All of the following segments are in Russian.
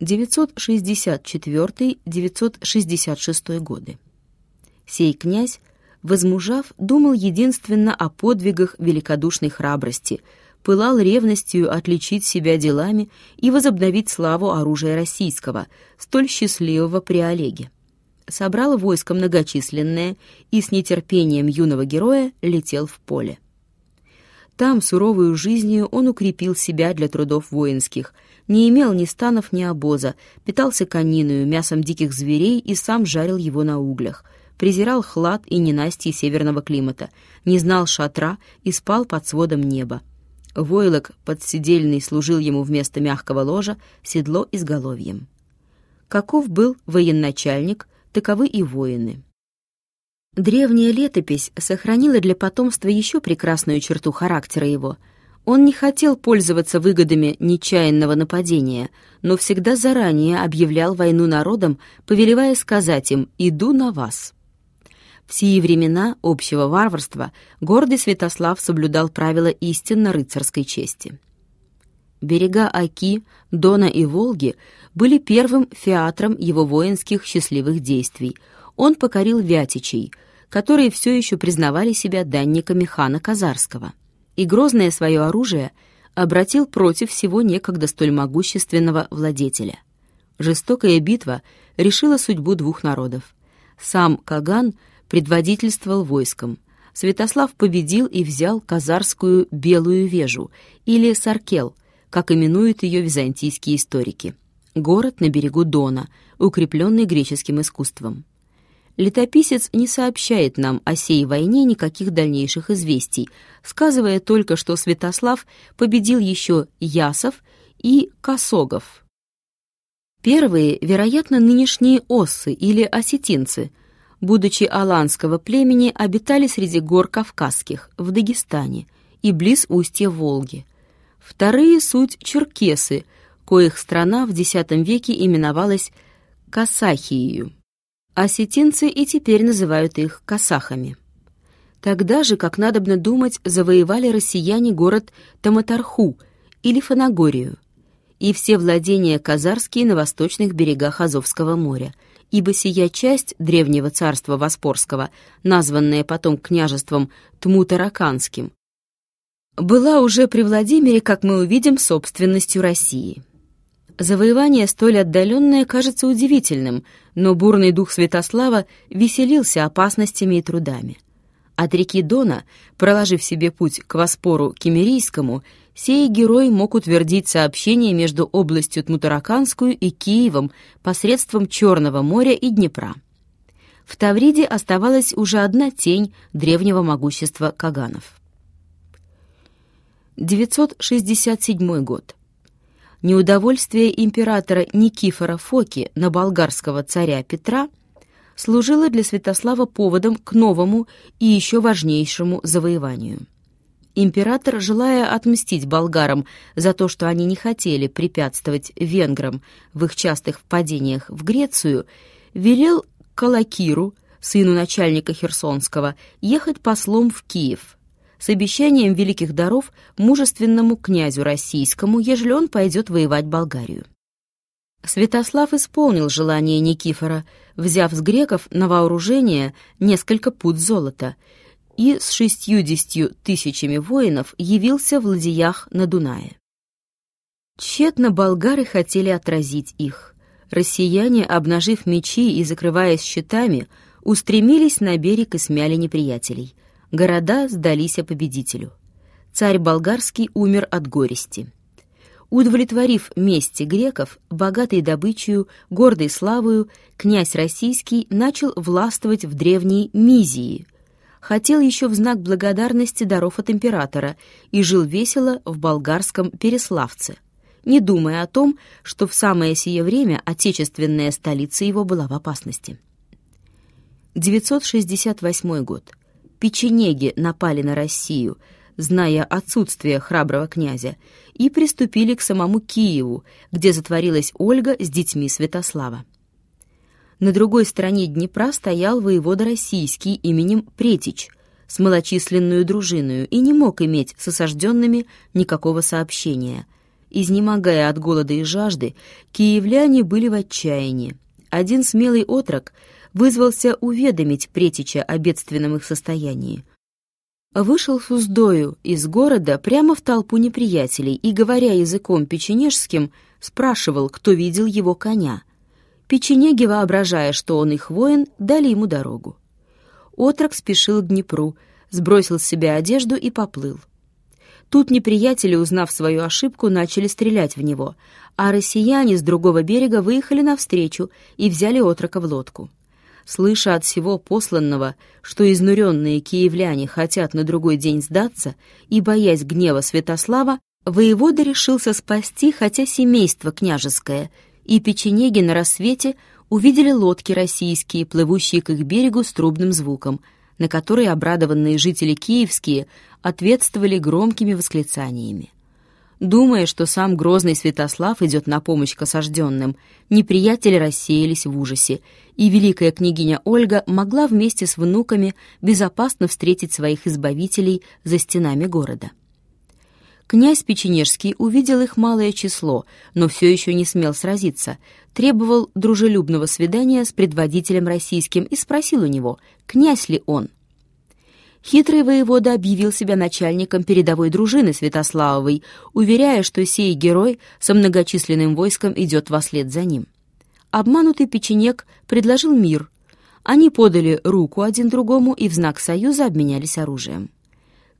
964-966 годы. Сей князь, возмужав, думал единственно о подвигах великодушной храбрости, пылал ревностью отличить себя делами и возобновить славу оружия российского, столь счастливого при Олеге. Собрал войско многочисленное и с нетерпением юного героя летел в поле. Там суровую жизнью он укрепил себя для трудов воинских, не имел ни станов, ни обоза, питался кониною, мясом диких зверей и сам жарил его на углях, презирал хлад и ненастье северного климата, не знал шатра и спал под сводом неба. Войлок подсидельный служил ему вместо мягкого ложа седло изголовьем. Каков был военачальник, таковы и воины. Древняя летопись сохранила для потомства еще прекрасную черту характера его. Он не хотел пользоваться выгодами нечаянного нападения, но всегда заранее объявлял войну народам, повелевая сказать им «иду на вас». В сии времена общего варварства гордый Святослав соблюдал правила истинно рыцарской чести. Берега Оки, Дона и Волги были первым фиатром его воинских счастливых действий. Он покорил Вятичей — которые все еще признавали себя данниками хана Казарского, и грозное свое оружие обратил против всего некогда столь могущественного владетеля. Жестокая битва решила судьбу двух народов. Сам Каган предводительствовал войском. Святослав победил и взял Казарскую Белую Вежу, или Саркел, как именуют ее византийские историки. Город на берегу Дона, укрепленный греческим искусством летописец не сообщает нам о сей войне никаких дальнейших известий, сказывая только, что Святослав победил еще Ясов и Косогов. Первые, вероятно, нынешние оссы или осетинцы, будучи аланского племени, обитали среди гор Кавказских, в Дагестане и близ устья Волги. Вторые — суть черкесы, коих страна в X веке именовалась Касахией осетинцы и теперь называют их касахами. Тогда же, как надобно думать, завоевали россияне город Таматарху или Фанагорию и все владения казарские на восточных берегах Азовского моря, ибо сия часть древнего царства Воспорского, названная потом княжеством Тмутараканским, была уже при Владимире, как мы увидим, собственностью России. Завоевание столь отдаленное кажется удивительным, но бурный дух Святослава веселился опасностями и трудами. От реки Дона, проложив себе путь к Воспору Кемерийскому, сей герой мог утвердить сообщение между областью Тмутараканскую и Киевом посредством Черного моря и Днепра. В Тавриде оставалась уже одна тень древнего могущества Каганов. 967 год. Неудовольствие императора Никифора Фоки на болгарского царя Петра служило для Святослава поводом к новому и еще важнейшему завоеванию. Император, желая отмстить болгарам за то, что они не хотели препятствовать венграм в их частых впадениях в Грецию, велел Калакиру, сыну начальника Херсонского, ехать послом в Киев – с обещанием великих даров мужественному князю российскому, ежели он пойдет воевать Болгарию. Святослав исполнил желание Никифора, взяв с греков на вооружение несколько пуд золота, и с шестьюдесятью тысячами воинов явился в ладьях на Дунае. Тщетно болгары хотели отразить их. Россияне, обнажив мечи и закрываясь щитами, устремились на берег и смяли неприятелей — Города сдались победителю. Царь болгарский умер от горести. Удовлетворив мести греков, богатой добычей, гордой славою, князь российский начал властвовать в древней Мизии. Хотел еще в знак благодарности даров от императора и жил весело в болгарском Переславце, не думая о том, что в самое сие время отечественная столица его была в опасности. 968 год печенеги напали на Россию, зная отсутствие храброго князя, и приступили к самому Киеву, где затворилась Ольга с детьми Святослава. На другой стороне Днепра стоял воевода российский именем Претич с малочисленную дружиною и не мог иметь с осажденными никакого сообщения. Изнемогая от голода и жажды, киевляне были в отчаянии. Один смелый отрок вызвался уведомить Претича о бедственном их состоянии. Вышел с уздою из города прямо в толпу неприятелей и, говоря языком печенежским, спрашивал, кто видел его коня. Печенеги, воображая, что он их воин, дали ему дорогу. Отрок спешил к Днепру, сбросил с себя одежду и поплыл. Тут неприятели, узнав свою ошибку, начали стрелять в него, а россияне с другого берега выехали навстречу и взяли отрока в лодку. Слыша от всего посланного, что изнуренные киевляне хотят на другой день сдаться, и боясь гнева Святослава, воевода решился спасти хотя семейство княжеское, и печенеги на рассвете увидели лодки российские, плывущие к их берегу с трубным звуком — на которые обрадованные жители киевские ответствовали громкими восклицаниями. Думая, что сам грозный Святослав идет на помощь к осажденным, неприятели рассеялись в ужасе, и великая княгиня Ольга могла вместе с внуками безопасно встретить своих избавителей за стенами города. Князь Печенежский увидел их малое число, но все еще не смел сразиться, требовал дружелюбного свидания с предводителем российским и спросил у него, князь ли он. Хитрый воевода объявил себя начальником передовой дружины Святославовой, уверяя, что сей герой со многочисленным войском идет вслед за ним. Обманутый печенек предложил мир. Они подали руку один другому и в знак союза обменялись оружием.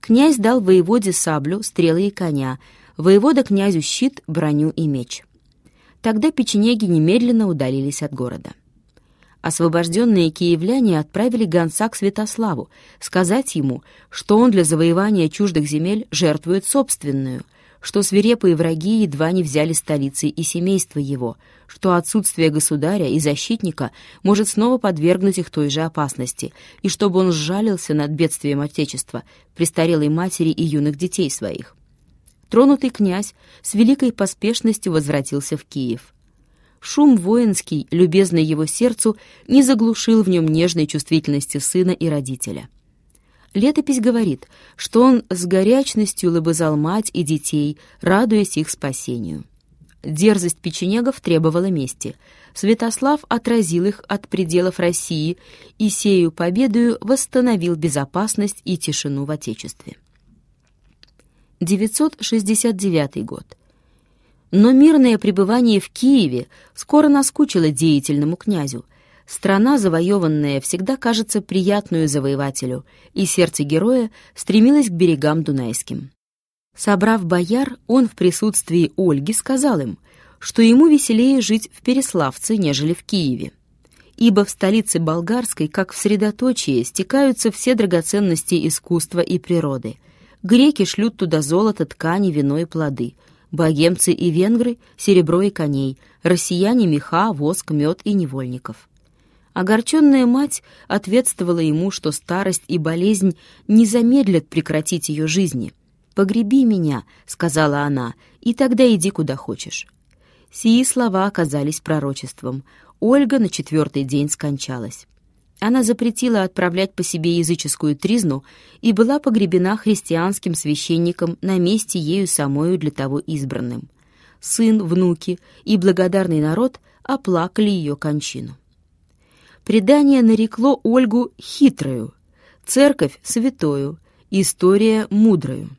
Князь дал воеводе саблю, стрелы и коня, воевода князю щит, броню и меч. Тогда печенеги немедленно удалились от города. Освобожденные киевляне отправили гонца к Святославу, сказать ему, что он для завоевания чуждых земель жертвует собственную, что свирепые враги едва не взяли столицы и семейство его, что отсутствие государя и защитника может снова подвергнуть их той же опасности, и чтобы он сжалился над бедствием Отечества, престарелой матери и юных детей своих. Тронутый князь с великой поспешностью возвратился в Киев. Шум воинский, любезный его сердцу, не заглушил в нем нежной чувствительности сына и родителя. Летопись говорит, что он с горячностью лобызал мать и детей, радуясь их спасению. Дерзость печенегов требовала мести. Святослав отразил их от пределов России и сею победою восстановил безопасность и тишину в Отечестве. 969 год. Но мирное пребывание в Киеве скоро наскучило деятельному князю. Страна, завоеванная, всегда кажется приятную завоевателю, и сердце героя стремилось к берегам Дунайским. Собрав бояр, он в присутствии Ольги сказал им, что ему веселее жить в Переславце, нежели в Киеве. Ибо в столице болгарской, как в средоточии, стекаются все драгоценности искусства и природы. Греки шлют туда золото, ткани, вино и плоды — богемцы и венгры — серебро и коней, россияне — меха, воск, мед и невольников. Огорченная мать ответствовала ему, что старость и болезнь не замедлят прекратить ее жизни. «Погреби меня», — сказала она, — «и тогда иди куда хочешь». Сии слова оказались пророчеством. Ольга на четвертый день скончалась. Она запретила отправлять по себе языческую тризну и была погребена христианским священником на месте ею самою для того избранным. Сын, внуки и благодарный народ оплакали ее кончину. Предание нарекло Ольгу хитрою, церковь — святою, история — мудрою.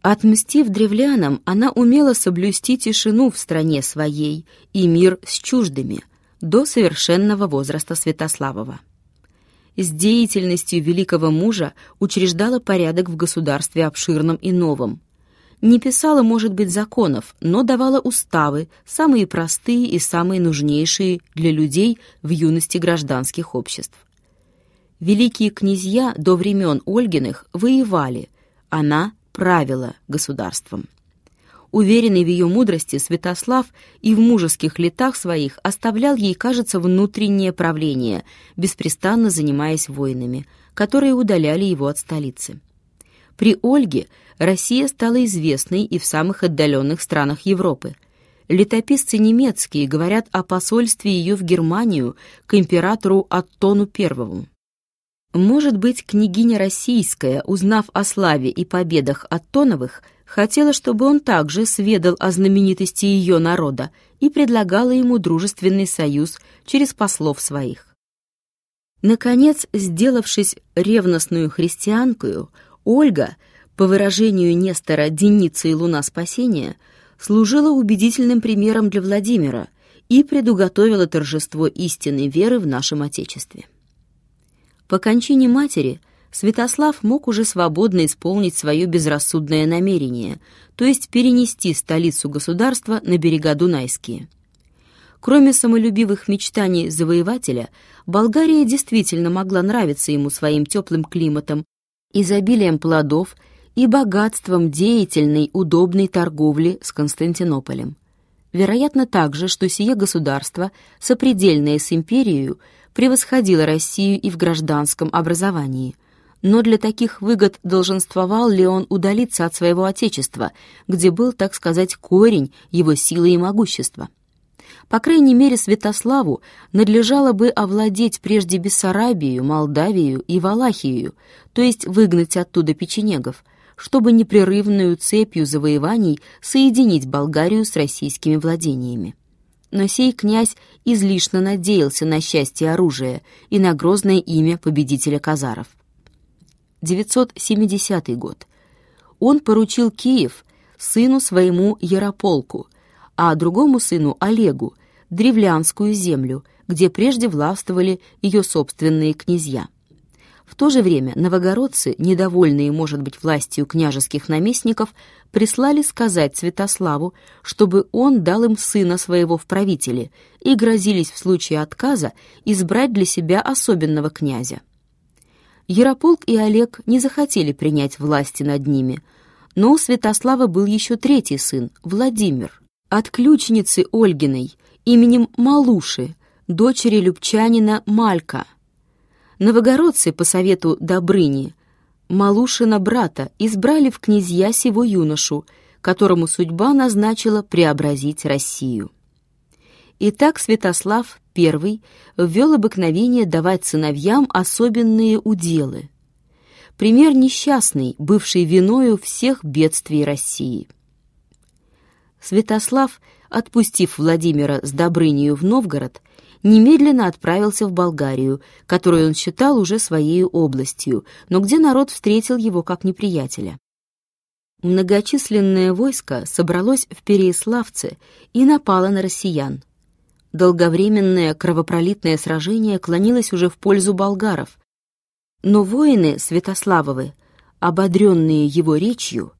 Отмстив древлянам, она умела соблюсти тишину в стране своей и мир с чуждыми до совершенного возраста Святославова с деятельностью великого мужа учреждала порядок в государстве обширном и новом. Не писала, может быть, законов, но давала уставы, самые простые и самые нужнейшие для людей в юности гражданских обществ. Великие князья до времен Ольгиных воевали, она правила государством. Уверенный в ее мудрости, Святослав и в мужеских летах своих оставлял ей, кажется, внутреннее правление, беспрестанно занимаясь войнами, которые удаляли его от столицы. При Ольге Россия стала известной и в самых отдаленных странах Европы. Летописцы немецкие говорят о посольстве ее в Германию к императору Аттону I. Может быть, княгиня российская, узнав о славе и победах Аттоновых, хотела, чтобы он также сведал о знаменитости ее народа и предлагала ему дружественный союз через послов своих. Наконец, сделавшись ревностную христианкою, Ольга, по выражению Нестора «Деница и луна спасения», служила убедительным примером для Владимира и предуготовила торжество истинной веры в нашем Отечестве. По кончине матери Святослав мог уже свободно исполнить свое безрассудное намерение, то есть перенести столицу государства на берега Дунайские. Кроме самолюбивых мечтаний завоевателя, Болгария действительно могла нравиться ему своим теплым климатом, изобилием плодов и богатством деятельной, удобной торговли с Константинополем. Вероятно также, что сие государство, сопредельное с империей, превосходило Россию и в гражданском образовании. Но для таких выгод долженствовал ли он удалиться от своего отечества, где был, так сказать, корень его силы и могущества? По крайней мере, Святославу надлежало бы овладеть прежде Бессарабию, Молдавию и Валахию, то есть выгнать оттуда печенегов, чтобы непрерывную цепью завоеваний соединить Болгарию с российскими владениями. Но сей князь излишне надеялся на счастье оружия и на грозное имя победителя казаров. 970 год. Он поручил Киев сыну своему Ярополку, а другому сыну Олегу древлянскую землю, где прежде властвовали ее собственные князья. В то же время новогородцы, недовольные, может быть, властью княжеских наместников, прислали сказать Святославу, чтобы он дал им сына своего в правители, и грозились в случае отказа избрать для себя особенного князя. Ярополк и Олег не захотели принять власти над ними, но у Святослава был еще третий сын, Владимир, от ключницы Ольгиной, именем Малуши, дочери любчанина Малька. Новогородцы по совету Добрыни, Малушина брата, избрали в князья сего юношу, которому судьба назначила преобразить Россию. Итак, Святослав I ввел обыкновение давать сыновьям особенные уделы. Пример несчастный, бывший виною всех бедствий России. Святослав, отпустив Владимира с Добрынею в Новгород, немедленно отправился в Болгарию, которую он считал уже своей областью, но где народ встретил его как неприятеля. Многочисленное войско собралось в Переяславце и напало на россиян. Долговременное кровопролитное сражение клонилось уже в пользу болгаров, но воины Святославовы, ободренные его речью,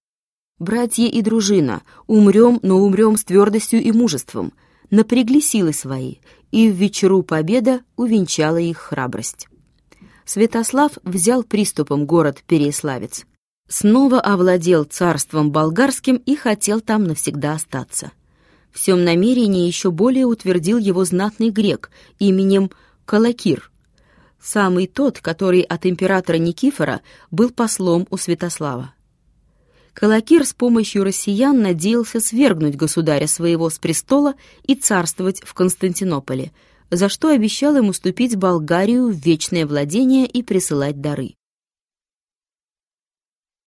Братья и дружина, умрем, но умрем с твердостью и мужеством, напрягли силы свои, и в вечеру победа увенчала их храбрость. Святослав взял приступом город Переяславец, снова овладел царством болгарским и хотел там навсегда остаться. Всем намерении еще более утвердил его знатный грек именем Калакир, самый тот, который от императора Никифора был послом у Святослава. Калакир с помощью россиян надеялся свергнуть государя своего с престола и царствовать в Константинополе, за что обещал ему уступить Болгарию в вечное владение и присылать дары.